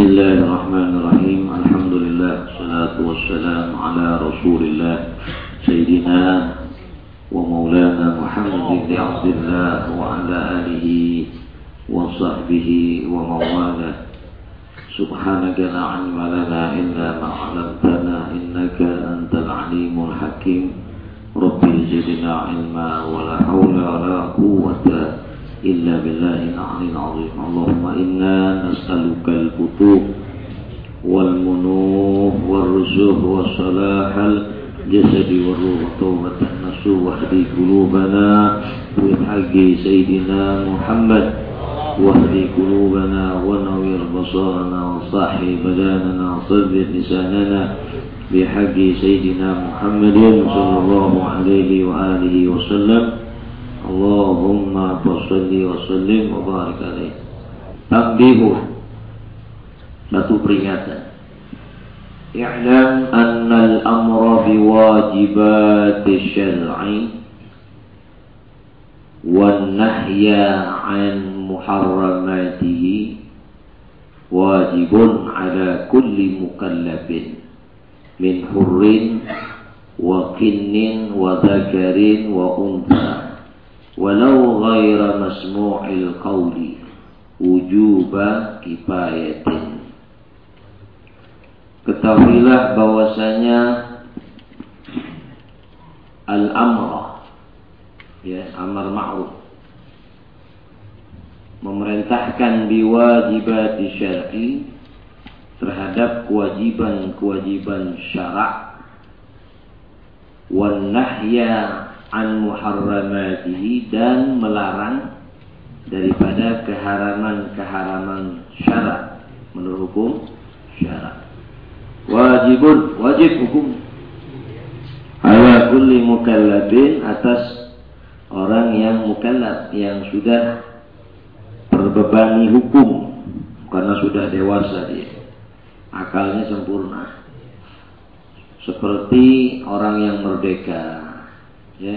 بسم الله الرحمن الرحيم الحمد لله والصلاة والسلام على رسول الله سيدنا ومولانا محمد بن عبد الله وعلى آله وصحبه ومواله سبحانك لا علم لنا إلا ما علمتنا إنك أنت العليم الحكيم ربي زدنا علما ولا حول ولا قوة إلا بالله العلي العظيم. اللهم إنا نسألك الفتوح والمنوح والرزق والصلاح الجسد والروح وتوبة النصوح واهدي قلوبنا بحق سيدنا محمد. واهدي قلوبنا ونوّر بصارنا وصحي بداننا وصدق لساننا بحق سيدنا محمد صلى الله عليه وآله وسلم. Allahumma salli wa sallim wa barik alaih. Tambihu. Satu peringatan. I'lam anna al-amra biwajibat syar'i wan nahya an muharramatihi wajibun ala kulli mukallafin min hurrin wa kinnin wa dhakarin wa untha walau ghaira masmu'il qawli wujuba kifayatin. Ketahuilah bahwasanya al-amra ya amar ma'ruf memerintahkan biwajibati syar'i terhadap kewajiban-kewajiban syarak. Wan nahya an muharramatihi dan melarang daripada keharaman-keharaman syarat menurut hukum syarat. Wajibun, wajib hukum ala kulli mukallafin atas orang yang mukallaf yang sudah terbebani hukum karena sudah dewasa dia. Akalnya sempurna. Seperti orang yang merdeka ya.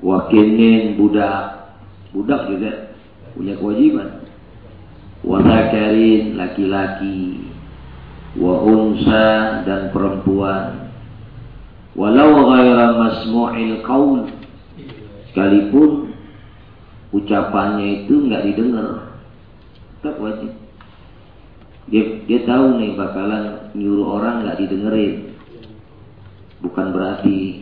Wakinin budak. Budak juga. Punya kewajiban. Wadakarin laki-laki. Wa unsa dan perempuan. Walau ghaira masmu'il qaul. Sekalipun ucapannya itu nggak didengar. Tetap wajib. Dia, dia tahu nih bakalan nyuruh orang nggak didengerin. Bukan berarti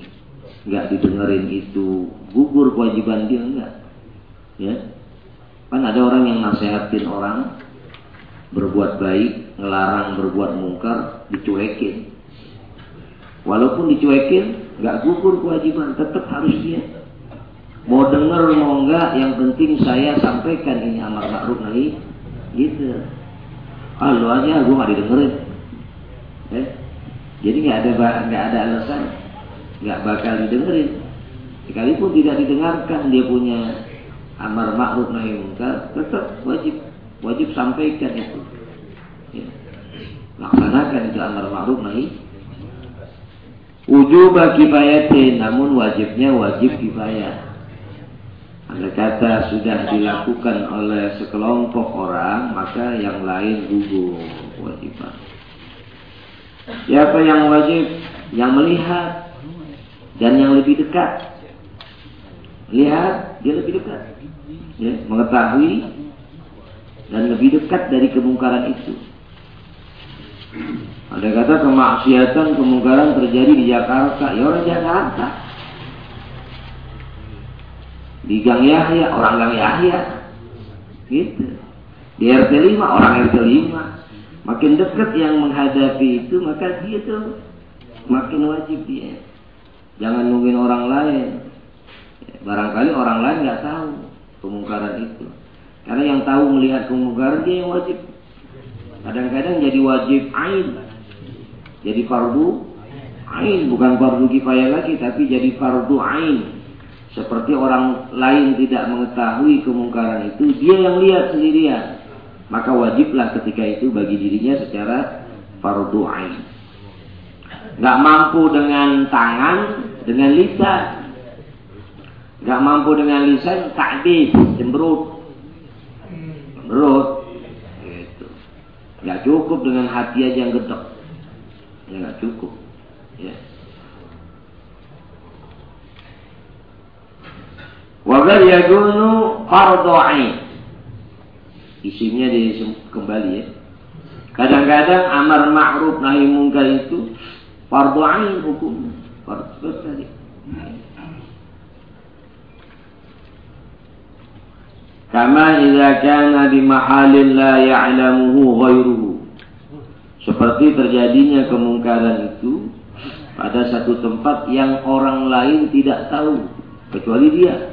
nggak didengerin itu gugur kewajiban dia enggak. Ya. Kan ada orang yang nasehatin orang berbuat baik ngelarang berbuat mungkar dicuekin. Walaupun dicuekin nggak gugur kewajiban tetap harus dia. Mau denger mau enggak yang penting saya sampaikan ini amar ma'ruf nahi gitu. Ah lu aja gue nggak didengerin. Eh? jadi nggak ada nggak ada alasan nggak bakal didengerin. Sekalipun tidak didengarkan dia punya amar ma'ruf nahi munkar, tetap wajib wajib sampaikan itu. Ya. Laksanakan itu amar ma'ruf nahi. Wujub kifayatin, namun wajibnya wajib kifayah. Andai kata sudah dilakukan oleh sekelompok orang, maka yang lain gugur kewajiban. Siapa yang wajib? Yang melihat dan yang lebih dekat. Lihat, dia lebih dekat. Ya, mengetahui dan lebih dekat dari kemungkaran itu. Ada kata kemaksiatan, kemungkaran terjadi di Jakarta. Ya orang Jakarta. Di Gang Yahya, orang Gang Yahya. Gitu. Di RT 5, orang RT 5. Makin dekat yang menghadapi itu, maka dia tuh makin wajib dia. Jangan nungguin orang lain. Barangkali orang lain nggak tahu kemungkaran itu. Karena yang tahu melihat kemungkaran dia yang wajib. Kadang-kadang jadi wajib ain. Jadi fardu ain bukan fardu kifayah lagi tapi jadi fardu ain. Seperti orang lain tidak mengetahui kemungkaran itu, dia yang lihat sendirian. Maka wajiblah ketika itu bagi dirinya secara fardu ain nggak mampu dengan tangan, dengan lisan. Nggak mampu dengan lisan, takdis, cemberut. Cemberut. Gitu. Nggak cukup dengan hati aja yang gedek. Ya nggak cukup. Ya. Wabar yagunu fardu ain. Isimnya di kembali ya. Kadang-kadang amar ma'ruf nahi mungkar itu fardu ain hukum. Fardu tadi. Kama idza kana di mahalin la ya'lamuhu. Seperti terjadinya kemungkaran itu pada satu tempat yang orang lain tidak tahu kecuali dia.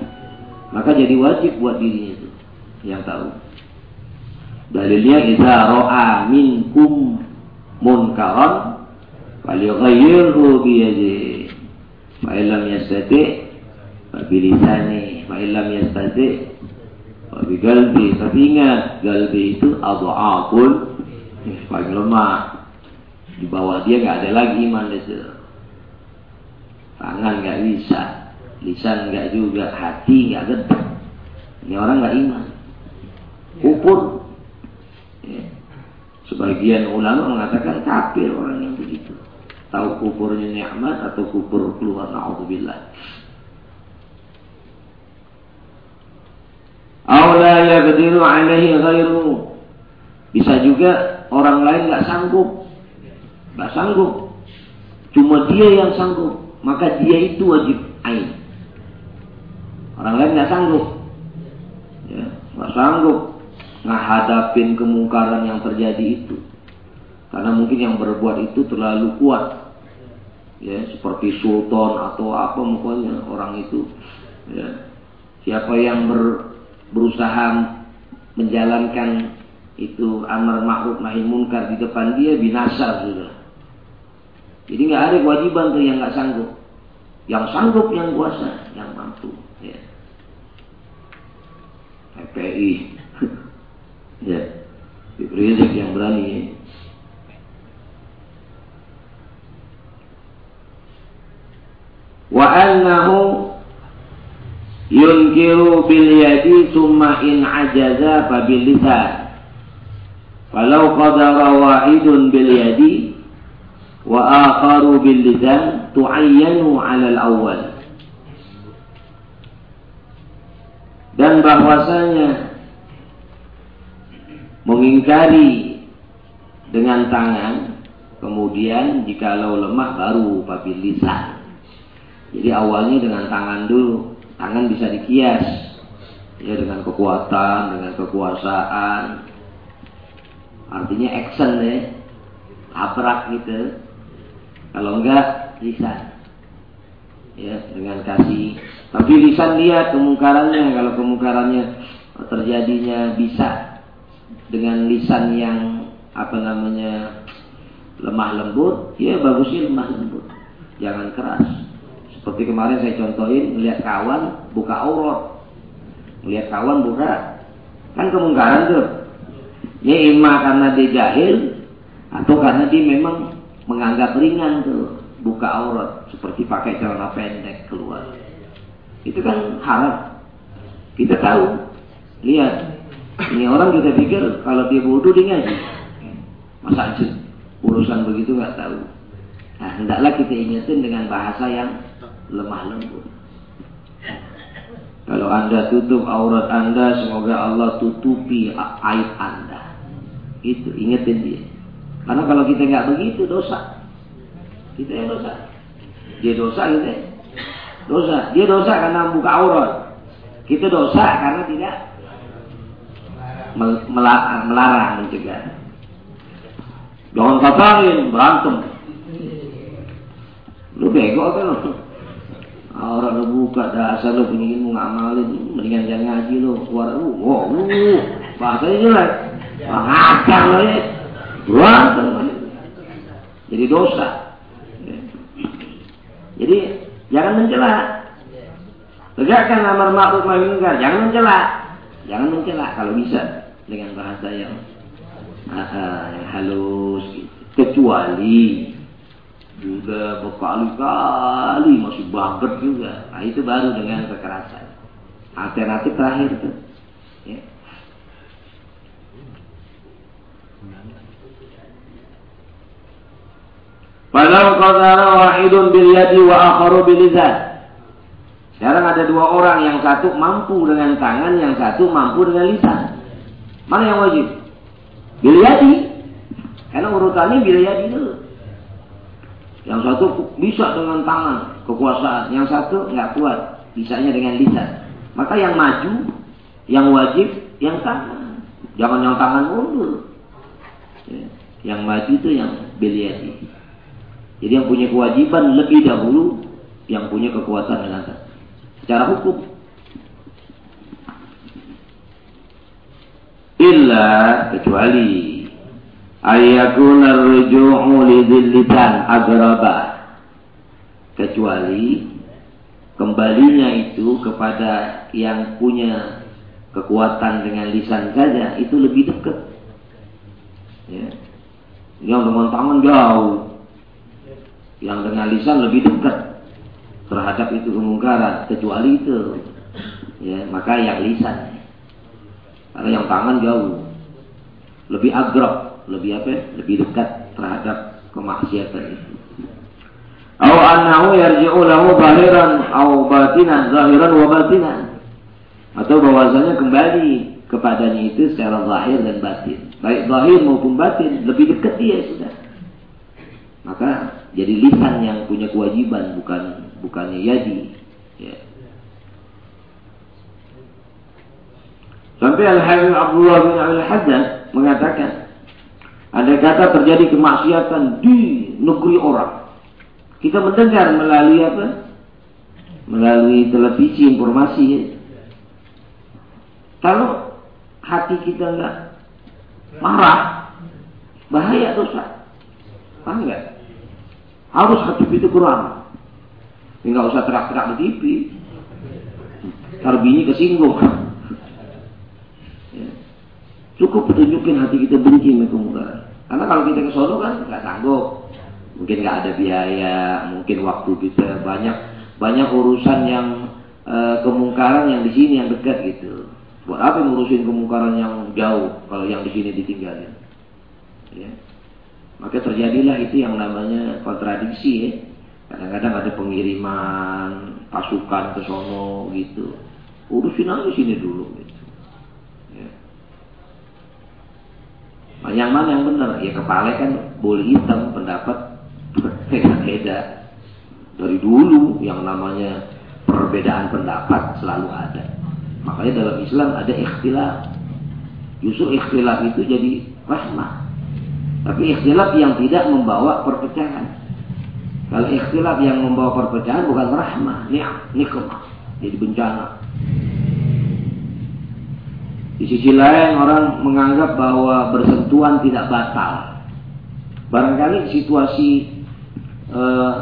Maka jadi wajib buat dirinya itu yang tahu. Dalilnya idza ra'a minkum munkaran falyughayyirhu bi yadihi. Fa illam yastati fa bi lisani, fa illam yastati tapi galbi, tapi ingat galbi itu adha'aful paling lemah. Di bawah dia nggak ada lagi iman itu. Tangan nggak bisa, lisan nggak juga, hati nggak gede. Ini orang nggak iman. Kufur. Ya. Sebagian ulama mengatakan kafir orang yang begitu. Tahu kufurnya nikmat atau kufur keluar naudzubillah. Aula yaqdiru alaihi ghairu. Bisa juga orang lain nggak sanggup. Nggak sanggup. Cuma dia yang sanggup. Maka dia itu wajib ain. Orang lain nggak sanggup. Ya, nggak sanggup menghadapin kemungkaran yang terjadi itu. Karena mungkin yang berbuat itu terlalu kuat. Ya, seperti sultan atau apa pokoknya orang itu. Ya, siapa yang ber, berusaha menjalankan itu amar ma'ruf nahi munkar di depan dia binasa sudah. Jadi nggak ada kewajiban tuh yang nggak sanggup. Yang sanggup yang kuasa, yang mampu. Ya. FPI. ya. Rizik yang berani ya. Wa annahu yunkiru bil yadi summa in ajaza fa bil lisan. Walau qadara wahidun bil yadi wa akharu bil lisan tuayyanu 'ala al awwal. Dan bahwasanya mengingkari dengan tangan kemudian jikalau lemah baru babil lisan jadi awalnya dengan tangan dulu Tangan bisa dikias ya dengan kekuatan, dengan kekuasaan. Artinya action ya, abrak gitu. Kalau enggak lisan. Ya, dengan kasih. Tapi lisan lihat kemungkarannya. Kalau kemungkarannya terjadinya bisa dengan lisan yang apa namanya lemah lembut, ya bagusnya lemah lembut. Jangan keras. Seperti kemarin saya contohin, melihat kawan buka aurat. Melihat kawan buka. Kan kemungkaran tuh. Ini ima karena dia jahil, atau karena dia memang menganggap ringan tuh buka aurat seperti pakai celana pendek keluar itu kan haram kita tahu lihat ini orang kita pikir kalau dia bodoh dia ngaji masa urusan begitu nggak tahu nah hendaklah kita ingetin dengan bahasa yang lemah lembut. Kalau anda tutup aurat anda, semoga Allah tutupi aib anda. Itu ingetin dia. Karena kalau kita nggak begitu dosa. Kita yang dosa. Dia dosa gitu. Dosa. Dia dosa karena buka aurat. Kita dosa karena tidak melarang, melarang mencegah. Jangan katakan berantem. Lu bego kan lu? Orang lu buka dasar lu punya ilmu ngamalin, mendingan jangan ngaji lu, keluar lu, wow, lu, bahasanya jelek, ngajar lu ya, berantem jadi dosa. Jadi jangan mencela, tegakkan amar ma'ruf nahi jangan mencela, jangan mencela kalau bisa dengan bahasa yang, uh, yang halus, gitu. kecuali juga berkali-kali masih bangkit juga. Nah itu baru dengan kekerasan. Alternatif terakhir itu. Ya. Walau qadara wahidun bil yadi wa akharu bil. Sekarang ada dua orang, yang satu mampu dengan tangan, yang satu mampu dengan lisan. Mana yang wajib? Bil yadi. Karena urutannya bil yadi dulu. Yang satu bisa dengan tangan, kekuasaan. Yang satu nggak kuat, bisanya dengan lisan. Maka yang maju, yang wajib, yang tangan. Jangan yang tangan mundur. Ya. Yang maju itu yang bil yadi. Jadi yang punya kewajiban lebih dahulu yang punya kekuatan dengan secara hukum. Illa kecuali ayakun ruju'u lidzillitan agraba kecuali kembalinya itu kepada yang punya kekuatan dengan lisan saja itu lebih dekat. Ya. Yang dengan tangan jauh, yang dengan lisan lebih dekat terhadap itu kemungkaran kecuali itu ya maka yang lisan karena yang tangan jauh lebih agrab lebih apa lebih dekat terhadap kemaksiatan itu Au annahu yarji'u lahu zahiran au batinan zahiran wa batinan. Atau bahwasanya kembali kepadanya itu secara zahir dan batin. Baik zahir maupun batin lebih dekat dia sudah. Maka jadi lisan yang punya kewajiban bukan bukannya yadi. Ya. Sampai Al-Habib Abdullah bin Al-Haddad mengatakan ada kata terjadi kemaksiatan di negeri orang. Kita mendengar melalui apa? Melalui televisi informasi. Ya. Kalau hati kita enggak marah, bahaya dosa. Paham enggak? Harus hati itu Quran. Enggak usah teriak-teriak di TV. Tarbini kesinggung. Ya. Cukup tunjukin hati kita benci kemungkaran. Karena kalau kita ke Solo kan nggak sanggup. Mungkin nggak ada biaya, mungkin waktu kita banyak banyak urusan yang e, kemungkaran yang di sini yang dekat gitu. Buat apa ngurusin kemungkaran yang jauh kalau yang di sini ditinggalin? Ya. Maka terjadilah itu yang namanya kontradiksi ya. Kadang-kadang ada pengiriman pasukan ke sono gitu. Urusin aja sini dulu gitu. Ya. Nah, yang mana yang benar? Ya kepala kan boleh hitam pendapat beda-beda. Dari dulu yang namanya perbedaan pendapat selalu ada. Makanya dalam Islam ada ikhtilaf. Justru ikhtilaf itu jadi rahmah. Tapi ikhtilaf yang tidak membawa perpecahan. Kalau ikhtilaf yang membawa perpecahan bukan rahmah, nikmah. Jadi bencana. Di sisi lain orang menganggap bahwa bersentuhan tidak batal. Barangkali situasi eh,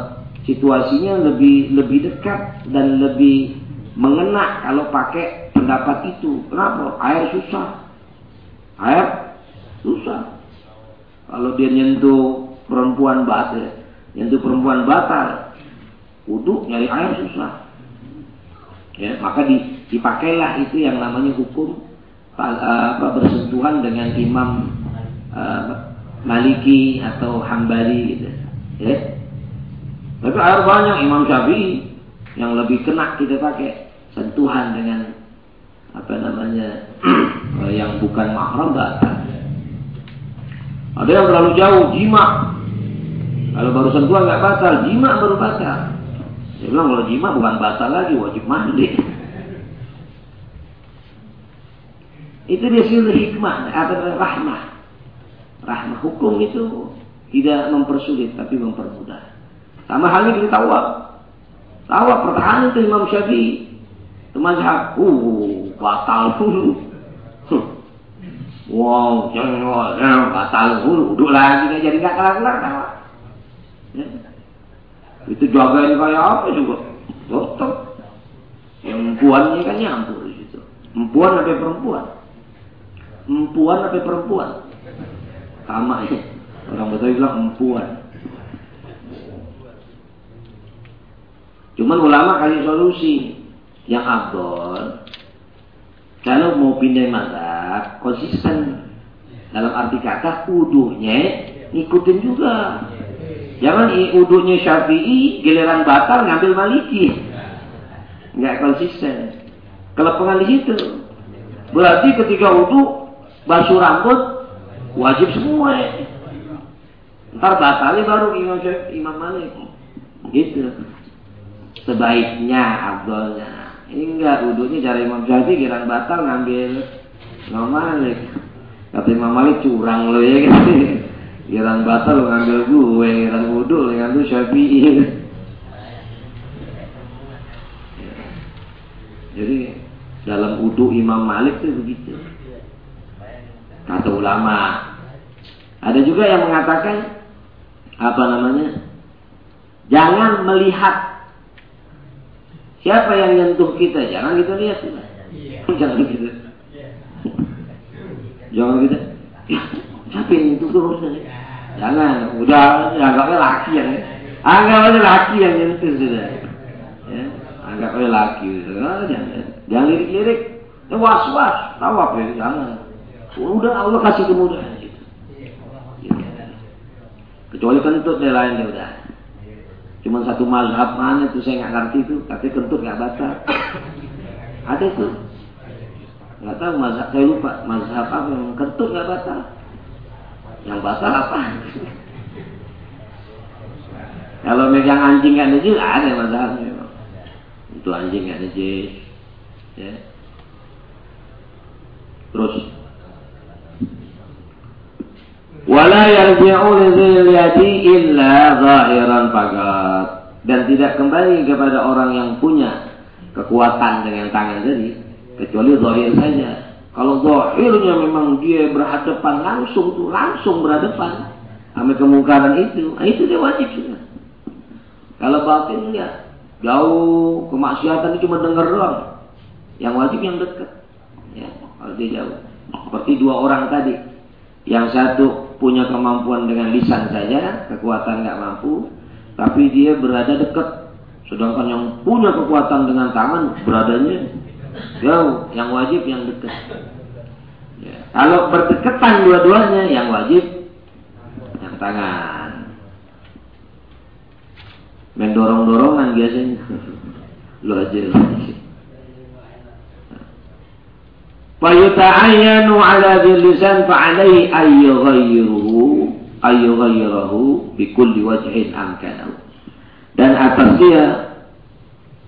situasinya lebih lebih dekat dan lebih mengena kalau pakai pendapat itu. Kenapa? Air susah. Air susah. Kalau dia nyentuh perempuan batal, nyentuh perempuan batal, wudhu nyari air susah. Ya, maka dipakailah itu yang namanya hukum apa bersentuhan dengan imam uh, Maliki atau Hambali gitu. Ya. Tapi air banyak Imam Syafi'i yang lebih kena kita pakai sentuhan dengan apa namanya yang bukan mahram batal. Ada yang terlalu jauh, jima. Kalau baru sentuhan nggak batal, jima baru batal. Saya bilang kalau jima bukan batal lagi, wajib mandi. Itu dia sih hikmah atau rahmah. Rahmah hukum itu tidak mempersulit tapi mempermudah. Sama halnya kita tawaf. Tawaf pertahanan itu Imam Syafi'i. Itu mazhab. Uh, batal dulu. Wow, jangan batal dulu, duduk lagi jadi nggak kelar-kelar? Ya. Itu jagain kayak apa juga, tetap. Yang empuannya kan nyampur di situ. Apa perempuan? Empuan apa perempuan? Sama ya. Orang betul bilang empuan. Cuman ulama kasih solusi yang abdol kalau mau pindah mazhab konsisten Dalam arti kata uduhnya ngikutin juga. Jangan uduhnya Syafi'i, giliran batal ngambil Maliki. Enggak konsisten. Kelepengan di situ. Berarti ketika udu basuh rambut wajib semua. Ntar batalnya baru Imam Imam Malik. Gitu. Sebaiknya, abdolnya. Ini enggak, udunya cara Imam Syafi'i, giliran batal ngambil Imam Malik. Kata Imam Malik curang lo ya kan. Giran batal lo ngambil gue, giran wudhu lo ngambil Syafi'i. Jadi dalam wudhu Imam Malik itu begitu. Kata ulama. Ada juga yang mengatakan apa namanya? Jangan melihat siapa yang nyentuh kita, jangan kita lihat. Jangan gitu. Jangan gitu. Ya, siapa yang itu terus? Jangan, udah anggapnya laki ya. Anggapnya laki yang nyentuh sudah. Ya, anggapnya laki. Nah, jangan, jangan lirik-lirik. Ya, was-was, tahu apa ya? Jangan. Udah Allah kasih kemudahan. Gitu. Kecuali kentut dia lain ya udah. Cuma satu mazhab mana itu saya nggak ngerti itu, tapi kentut nggak batal. Ada tuh nggak tahu mazhab saya lupa mazhab apa yang kentut nggak batal yang batal apa kalau megang anjing nggak najis ada mazhabnya itu anjing nggak najis ya terus wala yarji'u yadi illa zahiran fakat dan tidak kembali kepada orang yang punya kekuatan dengan tangan tadi kecuali zahir saja. Kalau zahirnya memang dia berhadapan langsung tuh langsung berhadapan sama kemungkaran itu, nah itu dia wajib sudah. Kalau batin enggak, jauh kemaksiatan itu cuma dengar doang. Yang wajib yang dekat. Ya, kalau dia jauh. Seperti dua orang tadi. Yang satu punya kemampuan dengan lisan saja, kekuatan nggak mampu, tapi dia berada dekat. Sedangkan yang punya kekuatan dengan tangan beradanya Jauh, yang wajib yang dekat. Ya. Kalau berdekatan dua-duanya, yang wajib yang tangan. Mendorong-dorongan biasanya. Lu aja Fayuta'ayyanu ala bilisan fa'alaihi ayyughayyiruhu ayyughayyirahu bikulli wajhin amkanahu. Dan atas dia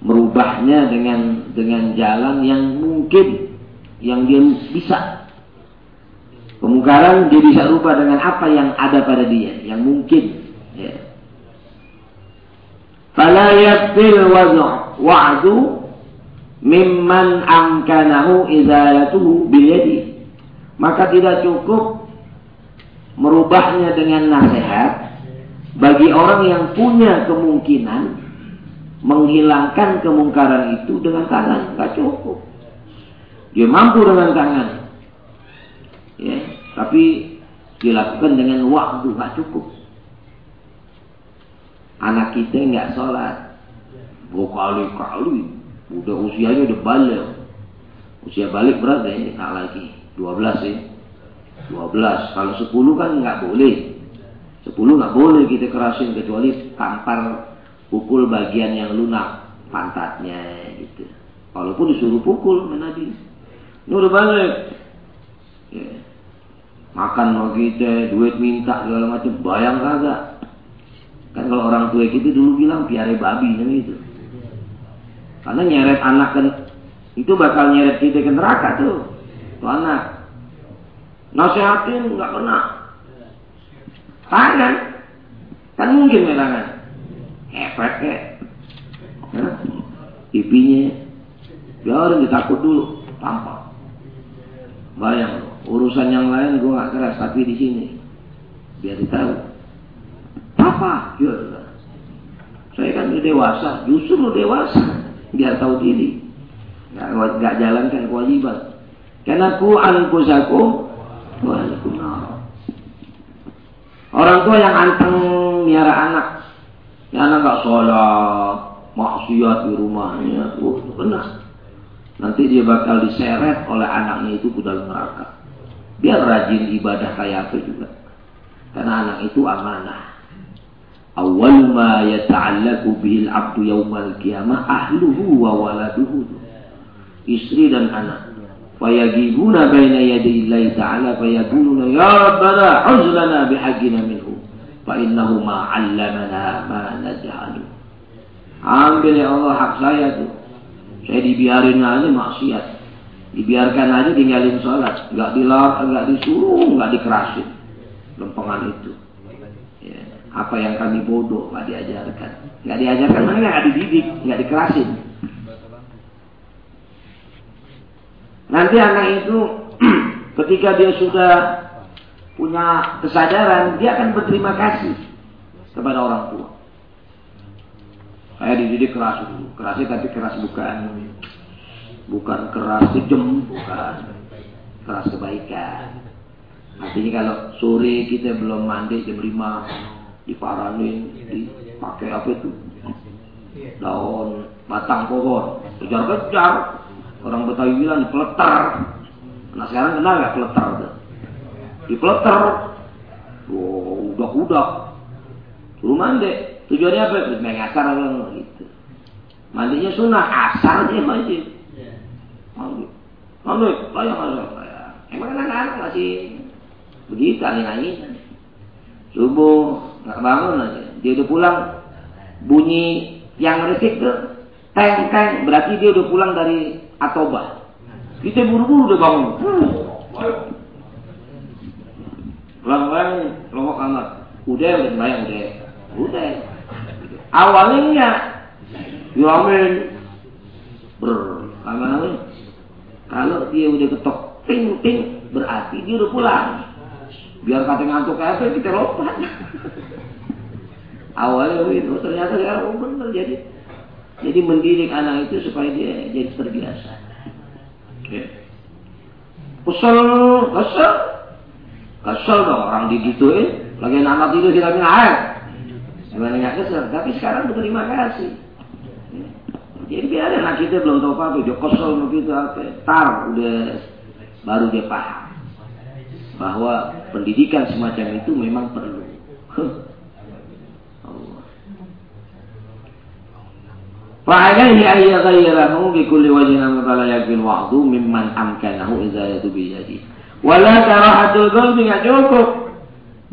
merubahnya dengan dengan jalan yang mungkin yang dia bisa kemungkaran dia bisa rubah dengan apa yang ada pada dia yang mungkin ya fala yaqbil wa'du mimman amkanahu izalatuhu bil yadi maka tidak cukup merubahnya dengan nasihat bagi orang yang punya kemungkinan menghilangkan kemungkaran itu dengan tangan. Nggak cukup. Dia mampu dengan tangan. Ya tapi dilakukan dengan waktu nggak cukup. Anak kita nggak sholat. Berkali-kali udah usianya udah balik usia balik berapa ya tak lagi 12 ya 12 kalau 10 kan nggak boleh 10 nggak boleh kita kerasin kecuali tampar pukul bagian yang lunak pantatnya gitu. Walaupun disuruh pukul Nabi. Ini udah balik. Ya. Makan mau kita, duit minta segala macam, bayang kagak. Kan kalau orang tua kita dulu bilang piare babi kan gitu. Karena nyeret anak kan itu bakal nyeret kita ke neraka tuh. Tuh anak. Nasihatin nggak kena. Tangan. Kan mungkin ya tangan efek ya. TV-nya biarin ditakut dulu tampak. Bayang urusan yang lain gue gak keras tapi di sini biar ditahu. Apa? Ya, saya kan udah dewasa, justru dewasa biar tahu diri. Gak, gak jalankan kewajiban. Karena ku anfusakum wa Orang tua yang anteng miara anak Ya anak nggak sholat, maksiat di rumahnya, oh, benar. Nanti dia bakal diseret oleh anaknya itu ke dalam neraka. Biar rajin ibadah kayak apa juga. Karena anak itu amanah. Awal ma yata'allaku bihil abdu yawmal qiyamah ahluhu wa waladuhu. Istri dan anak. Fayagibuna baina yadayillahi ta'ala fayaquluna ya Rabbana uzlana bihaqqina minhu. Fa innahu ma 'allamana ma najhalu. Ambil ya Allah hak saya tuh. Saya dibiarin aja maksiat. Dibiarkan aja tinggalin sholat. Nggak dilarang, nggak disuruh, nggak dikerasin. Lempengan itu. Apa yang kami bodoh nggak diajarkan. Nggak diajarkan mana nggak dididik, nggak dikerasin. Nanti anak itu ketika dia sudah punya kesadaran, dia akan berterima kasih kepada orang tua. Saya dididik keras dulu. Kerasnya tapi keras bukan bukan keras kejem, bukan keras kebaikan. Artinya kalau sore kita belum mandi jam 5 diparanin, dipakai apa itu? Daun batang pohon, kejar-kejar. Orang Betawi bilang dipeletar. Nah sekarang kenal nggak peletar? Dipeletar. Oh, udah-udah. Suruh mandi. Tujuannya apa? Main asar gitu. Mandinya sunnah, asar dia mandi. Mandi. Mandi, layang asar. Emang kan anak-anak masih begitu angin-angin. Subuh, nggak bangun aja. Dia udah pulang, bunyi yang resik tuh. Teng, teng, berarti dia udah pulang dari Atoba. Kita buru-buru udah bangun. Pulang-pulang, longok kamar. Udah, udah bayang, udah. Udah. Awalnya enggak. Yamin. Ber. Lama-lama. Kalau dia udah ketok ting ting berarti dia udah pulang. Biar kata ngantuk kayak kita lompat. Awalnya begitu, ternyata sekarang oh benar jadi jadi mendidik anak itu supaya dia jadi terbiasa. Oke. Kesel, kesel, kesel dong orang digituin. Lagi anak tidur kita minum air. Sebenarnya kesel, tapi sekarang berterima kasih. Jadi biar anak kita belum tahu apa-apa, dia kesel begitu apa, tar udah baru dia paham bahwa pendidikan semacam itu memang perlu. فعليه أن يغيره بكل وجه فلا يكفي الوعظ ممن أمكنه إزالة بيده ولا كراهة القلب nggak cukup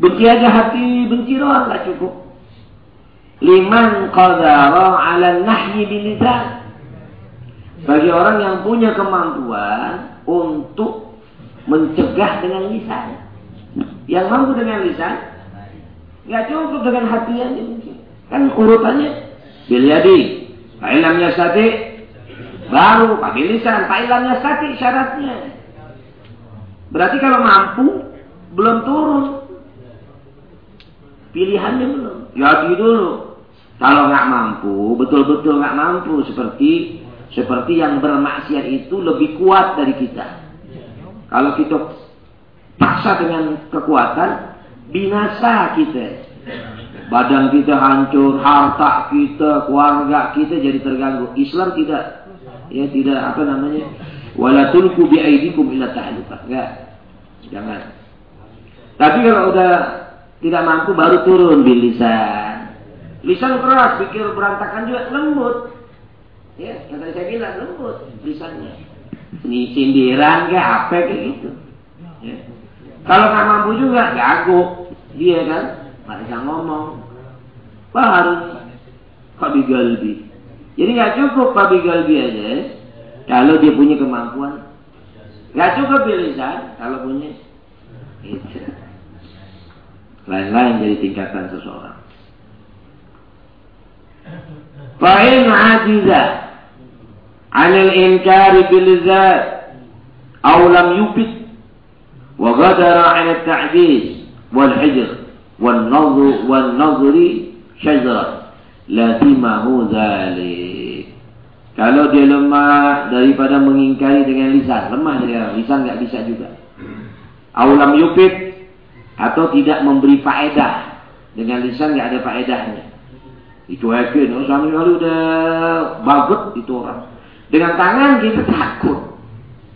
benci aja hati benci doang nggak cukup liman qadara 'ala nahyi bilisan bagi orang yang punya kemampuan untuk mencegah dengan lisan yang mampu dengan lisan nggak cukup dengan hati aja mungkin kan urutannya bil yadi fa'ilam yastati baru pakai lisan fa'ilam yastati syaratnya berarti kalau mampu belum turun pilihannya belum jadi dulu. Kalau nggak mampu, betul-betul nggak mampu seperti seperti yang bermaksiat itu lebih kuat dari kita. Kalau kita paksa dengan kekuatan, binasa kita. Badan kita hancur, harta kita, keluarga kita jadi terganggu. Islam tidak ya tidak apa namanya wala tulku bi aidikum ila tahluka. Enggak. Jangan. Tapi kalau udah tidak mampu baru turun bil lisan. Keras, pikir berantakan juga lembut. Ya, yang tadi saya bilang lembut lisannya. Ini sindiran kayak apa kayak gitu. Ya. Kalau nggak mampu juga gagu dia kan, nggak bisa ngomong. Baru Fabi Galbi. Jadi nggak cukup Fabi Galbi aja. Kalau dia punya kemampuan, nggak cukup lisan kalau punya lain-lain jadi tingkatan seseorang. Fa'in ajiza anil inkari bil zat aw lam yubit wa ghadara 'ala at-ta'jiz wal hijr kalau dia lemah daripada mengingkari dengan lisan. Lemah dia. Lisan nggak bisa juga. Aulam yupit atau tidak memberi faedah. Dengan lisan nggak ada faedahnya. Itu yakin oh sama sekali udah bagut itu orang. Dengan tangan kita takut.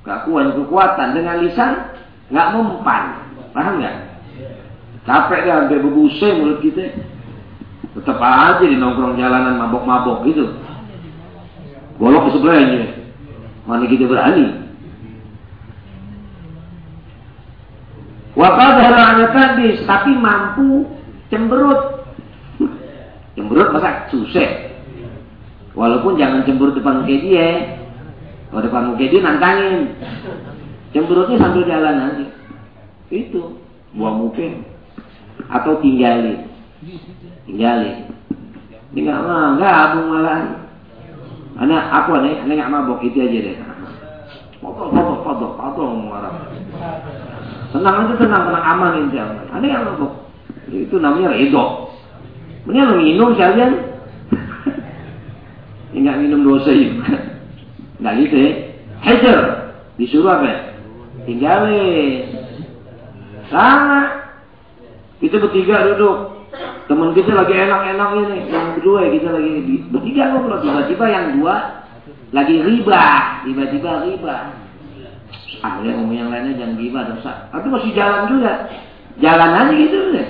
Kuat kekuatan. Dengan lisan nggak mempan, paham nggak? Capek dah sampai berbusai mulut kita. Tetap aja di nongkrong jalanan mabok-mabok gitu. Golok ke sebelahnya. Mana kita berani? Waqadhara tadi tapi mampu cemberut. Cemberut masa susah. Walaupun jangan cemberut depan muka dia. Kalau depan muka dia nantangin. Cemberutnya sambil jalan aja. Itu. Buang muka atau tinggalin tinggalin ini nggak mau abung malah. Anak aku nih anak nggak mabok itu aja deh. Foto foto foto ngomong Arab tenang aja tenang tenang aman ini anak nggak mabok. Itu namanya redo ini lo minum sekalian nggak minum dosa juga. Nggak gitu ya. Hajar. Disuruh apa? Tinggalin. Sama kita bertiga duduk. Teman kita lagi enak-enak ini. Yang kedua kita lagi bertiga ngobrol. Tiba-tiba yang dua lagi riba. Tiba-tiba riba. Ah, ya ngomong yang lainnya jangan riba dosa. Tapi masih jalan juga. Jalan aja gitu deh.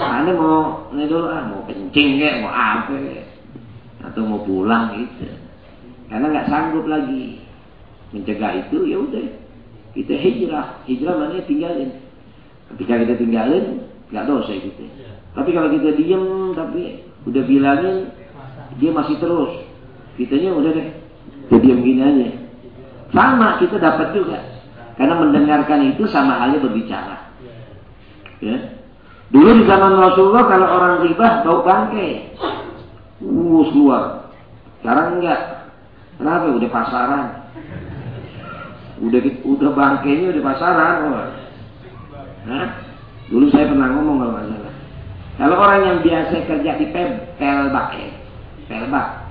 Anda mau ini dulu ah mau kencing kayak mau apa kayak. atau mau pulang gitu. Karena nggak sanggup lagi mencegah itu ya udah kita hijrah hijrah mana tinggalin ketika kita tinggalin nggak dosa gitu. Ya. Tapi kalau kita diem tapi udah bilangin dia masih terus, kitanya udah deh, kita diem gini aja. Sama kita dapat juga, karena mendengarkan itu sama halnya berbicara. Ya. Dulu di zaman Rasulullah kalau orang riba bau bangke, uh keluar. Sekarang enggak. Kenapa? Udah pasaran. Udah udah bangkainya udah pasaran. Hah? Dulu saya pernah ngomong kalau nggak salah. Kalau orang yang biasa kerja di pel pelbak ya, pelbak,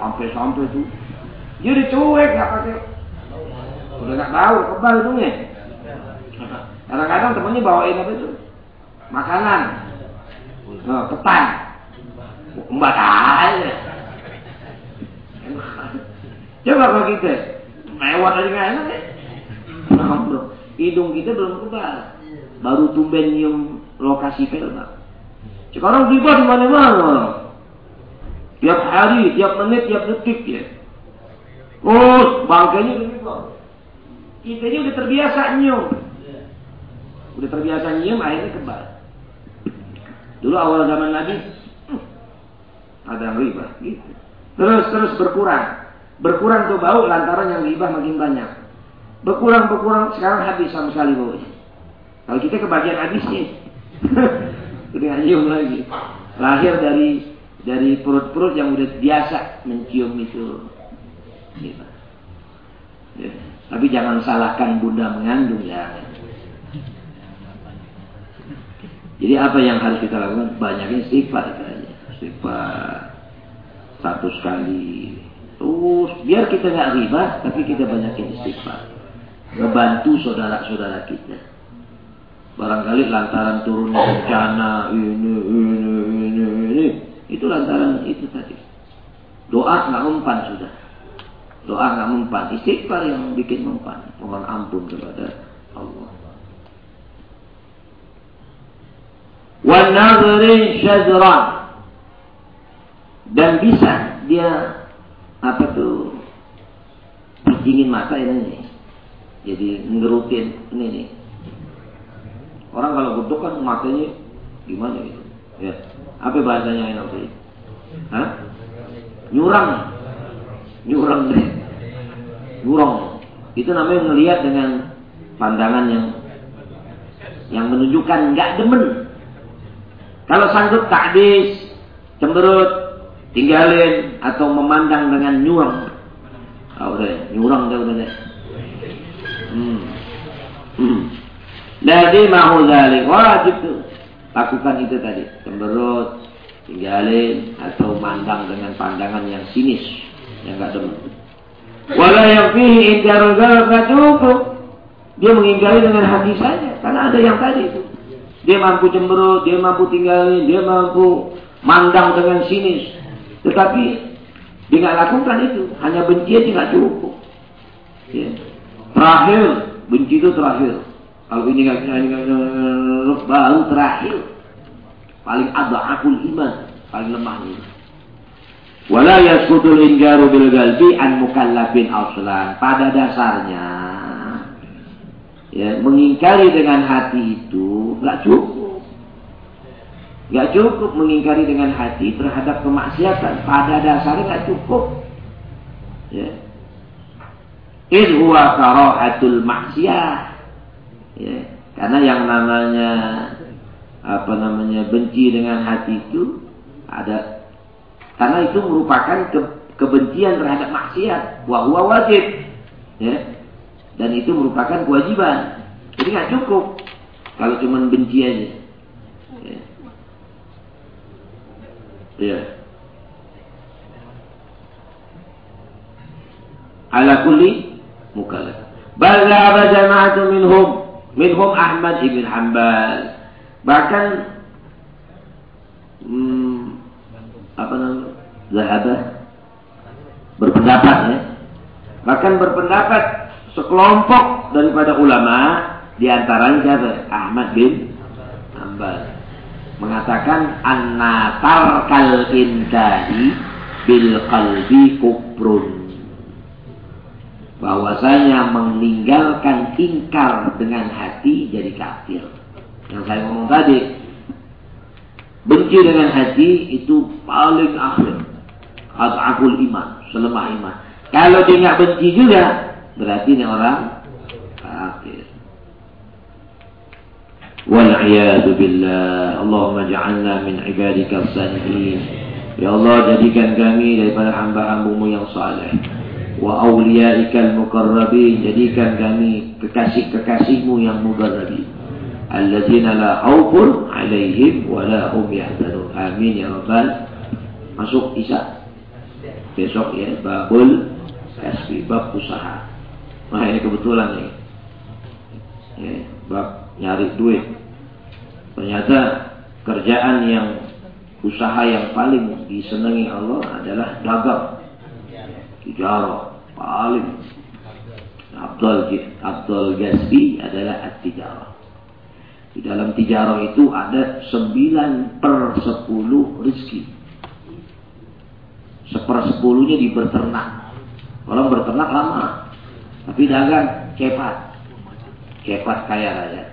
sampai-sampai tuh, udah cuek nggak pakai, udah nggak tahu kebal hidungnya. Kadang-kadang temennya bawain apa itu? Makanan, oh, ketan, mbak aja. Coba kalau kita, mewah aja nggak enak ya. Hidung kita belum kebal baru tumben nyium lokasi pelmak. Sekarang riba di mana-mana. Tiap hari, tiap menit, tiap detik ya. Oh, bangkainya riba. Kita ini udah terbiasa nyium. Udah terbiasa nyium, akhirnya kebal. Dulu awal zaman Nabi, hmm, ada riba. Gitu. Terus terus berkurang. Berkurang tuh bau lantaran yang riba makin banyak. Berkurang berkurang sekarang habis sama sekali baunya. Kalau kita kebagian habisnya, udah nyium lagi. Lahir dari dari perut-perut yang udah biasa mencium itu. Gitu. Ya. Tapi jangan salahkan bunda mengandung ya. Jadi apa yang harus kita lakukan? Banyakin istighfar aja. Istighfar satu sekali. Terus biar kita nggak riba, tapi kita banyakin istighfar. Ngebantu saudara-saudara kita. Barangkali lantaran turunnya bencana ini, ini, ini, ini. Itu lantaran itu tadi. Doa nggak mempan sudah. Doa nggak mempan. Istighfar yang bikin mempan. Mohon ampun kepada Allah. Wanadri syadran. Dan bisa dia apa tuh dingin mata ini. Jadi ngerutin ini nih Orang kalau butuh kan matanya gimana gitu. Ya. Apa bahasanya enak sih? Hah? Nyurang. Nyurang deh. Nyurang. Itu namanya melihat dengan pandangan yang yang menunjukkan nggak demen. Kalau sanggup takdis, cemberut, tinggalin atau memandang dengan nyurang. Ah, udah, nyurang deh udah deh. Hmm. Hmm. Jadi mau dalik wajib tuh lakukan itu tadi cemberut, tinggalin atau mandang dengan pandangan yang sinis yang gak demen. Walau yang fihi indarul gak cukup. Dia mengingkari dengan hati saja karena ada yang tadi itu. Dia mampu cemberut, dia mampu tinggalin, dia mampu mandang dengan sinis. Tetapi dia nggak lakukan itu, hanya benci aja nggak cukup. Ya. Terakhir benci itu terakhir. Kalau ini nggak ini nggak baru terakhir. Paling ada akul iman, paling lemah ini. Wala yaskutul injaru bil galbi an mukallafin aslan. Pada dasarnya ya mengingkari dengan hati itu nggak cukup. Nggak cukup mengingkari dengan hati terhadap kemaksiatan. Pada dasarnya nggak cukup. Ya. In huwa karahatul maksiyah. Ya. Karena yang namanya apa namanya benci dengan hati itu ada karena itu merupakan ke, kebencian terhadap maksiat. Wa huwa wajib. Ya. Dan itu merupakan kewajiban. Jadi nggak cukup kalau cuma benci aja. Ya. ya. Ala kulli mukallaf bal jama'atu minhum minhum Ahmad ibn Hanbal. Bahkan hmm, apa namanya zahabah berpendapat ya. Bahkan berpendapat sekelompok daripada ulama di antaranya siapa Ahmad bin Hanbal. Mengatakan anna tarkal insani bil qalbi kufrun bahwasanya meninggalkan ingkar dengan hati jadi kafir. Yang saya ngomong tadi, benci dengan hati itu paling akhir. Ad'aful iman, selemah iman. Kalau dia nggak benci juga, berarti ini orang kafir. Wal'iyadu billah. Allahumma ja'alna min ibadika salihin. Ya Allah, jadikan kami daripada hamba-hambamu yang saleh wa awliyaikal muqarrabin jadikan kami kekasih-kekasihmu yang muqarrabin alladzina la khaufun alaihim wa la hum yahzanun. Amin ya rabbal. Masuk Isa. Besok ya babul kasbi bab usaha. Nah ini kebetulan nih. Ya, bab nyari duit. Ternyata kerjaan yang usaha yang paling disenangi Allah adalah dagang tijarah paling Abdul Abdul Ghazbi adalah at-tijarah. Di dalam tijarah itu ada 9 per 10 rezeki. Seper sepuluhnya di berternak. Kalau berternak lama. Tapi dagang cepat. Cepat kaya raya.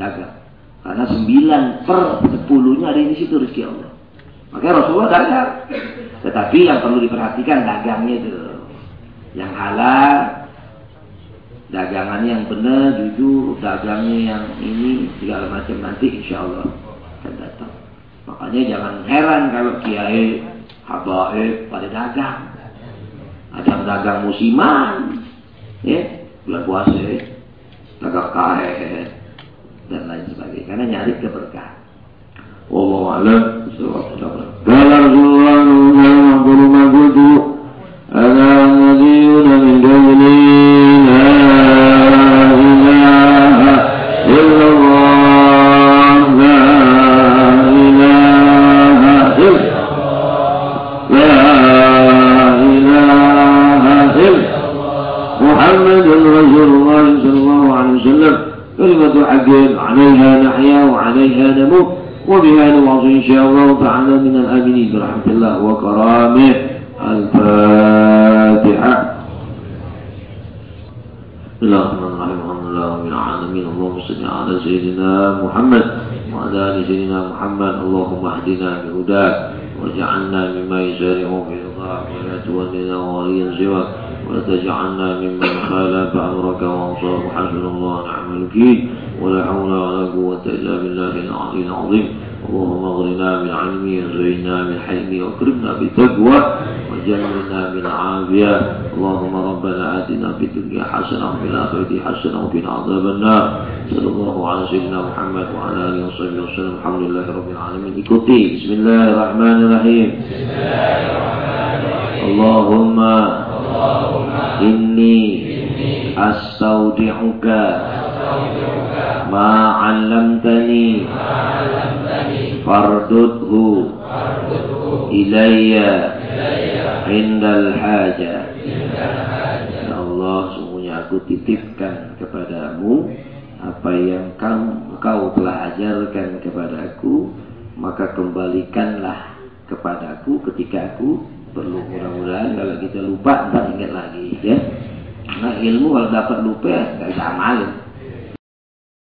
Dagang. Karena 9 per 10-nya ada di situ rezeki Allah. Makanya Rasulullah dagang. Tetapi yang perlu diperhatikan dagangnya itu yang halal, dagangannya yang benar, jujur, dagangnya yang ini segala macam nanti insya Allah akan datang. Makanya jangan heran kalau kiai, habaib pada dagang. Ada yang dagang musiman, ya, bulan puasa, dagang karet dan lain sebagainya. Karena nyari keberkahan. Wallahu a'lam. Bismillahirrahmanirrahim. محمد محمد وعلى آل سيدنا محمد. اللهم اهدنا بهداك واجعلنا مما يسارع في رضاك ولا تولنا وليا سواك. ولا تجعلنا ممن خالف أمرك وانصار حسن الله ونعم الوكيل. ولا حول ولا قوة إلا بالله العلي العظيم. اللهم اغرنا بالعلم وزينا بالحلم وأكرمنا بالتقوى وجنبنا بالعافية اللهم ربنا آتنا في الدنيا حسنة وفي الآخرة حسنة وقنا عذاب النار. صلى الله على سيدنا محمد وعلى آله وصحبه وسلم. الحمد لله رب العالمين. Ikuti بسم الله الرحمن الرحيم. اللهم إني أستودعك ما Indal haja. Ya Allah, semuanya aku titipkan kepadamu apa yang kamu, kau telah ajarkan kepadaku, maka kembalikanlah kepadaku ketika aku perlu. Mudah-mudahan kalau kita lupa, tak ingat lagi ya. Nah ilmu kalau dapat lupa, gak bisa amalin.